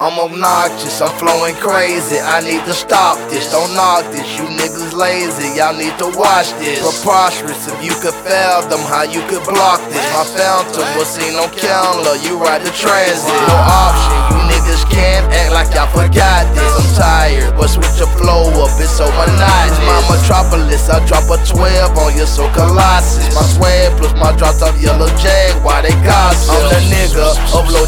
I'm obnoxious, I'm flowing crazy. I need to stop this. Don't knock this. You niggas lazy. Y'all need to watch this. Preposterous. If you could fail them, how you could block this. My phantom was seen on camera. You ride the transit. No option. You niggas can't act like y'all forgot this. I'm tired, but switch your flow up. It's so monotonous. My metropolis. I drop a 12 on you, so colossus. My swag plus my dropped off yellow jag.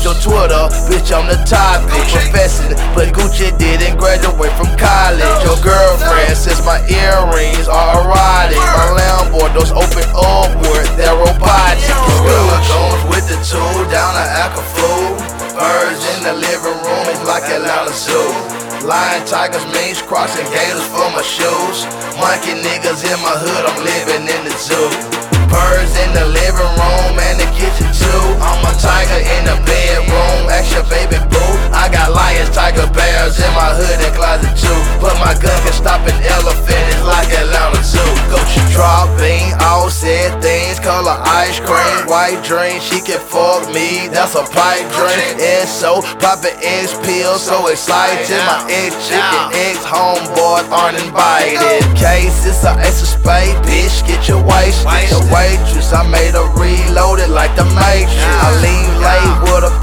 Upload your Twitter. Bitch, I'm the topic professing, but Gucci didn't graduate from college. Your girlfriend says my earrings are erotic. My Lambo doors open upward, they're robotic. Gorilla goes with the two down to Acapulco. Birds in the living room, it's like Atlanta Zoo. Lion, tigers, minks, crossing gators for my shoes. Monkey niggas in my hood, I'm living hood and closet. But my gun can stop an elephant, it's like Atlanta Zoo. Gucci dropping, all said things, color ice cream, white dream. She can fuck me, that's a pipe dream. And so, poppin' X pills, so excited. My ex chicken, ex homeboys aren't invited. Case, it's a ace of spade, bitch, get your waist. The waitress, I made her reload it like the Matrix. I leave late with a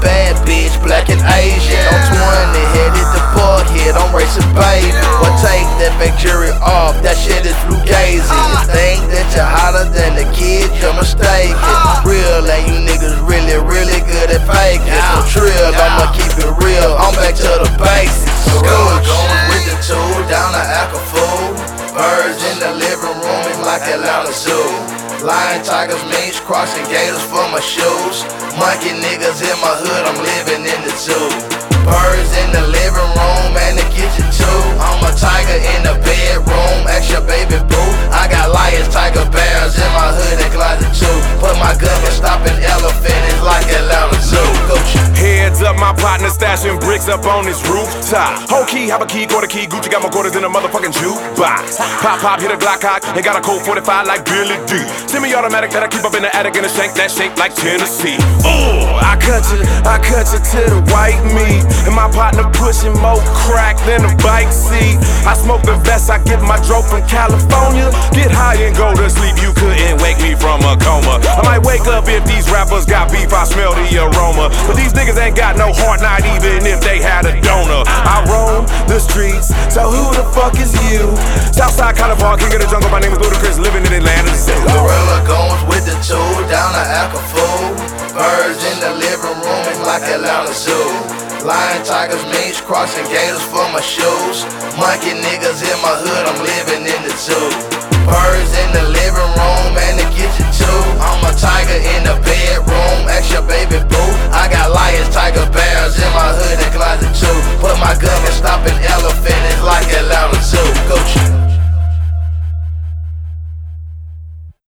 off, that shit is fugazi. Ah. You think that you're hotter than the kid, you're mistaken. Ah. Real, and you niggas really, really good at faking. So trill, I'ma keep it real, I'm back to the basics. So going with the two down to Acapulco. Birds in the living room, it's like Atlanta Zoo. Lion, tigers, minks, crossing gators for my shoes. Monkey niggas in my hood, I'm living in the zoo. Partner stashing bricks up on this rooftop. Whole key, have a key, quarter key. Gucci got more quarters than a motherfucking jukebox. Pop, pop, hit a Glock cock, and got a Colt 45 like Billy Dee. Semi-automatic that I keep up in the attic and a shank that shape like Tennessee. Ooh, I cut you, I cut you to the white meat. And my partner pushing more crack than a bike seat. I smoke the best, I get my dope from California. Get high and go to sleep, you couldn't wake me from wake up if these rappers got beef, I smell the aroma. But these niggas ain't got no heart, not even if they had a donor. I roam the streets, so who the fuck is you? Southside California, king of the jungle, my name is Ludacris, living in Atlanta. Gorilla goes with the two down the Acapulco. Birds in the living room, it's like Atlanta Zoo. Lion, tigers, minks, crossing gators for my shoes. Monkey niggas in my hood, I'm living in the zoo. Birds in the living room.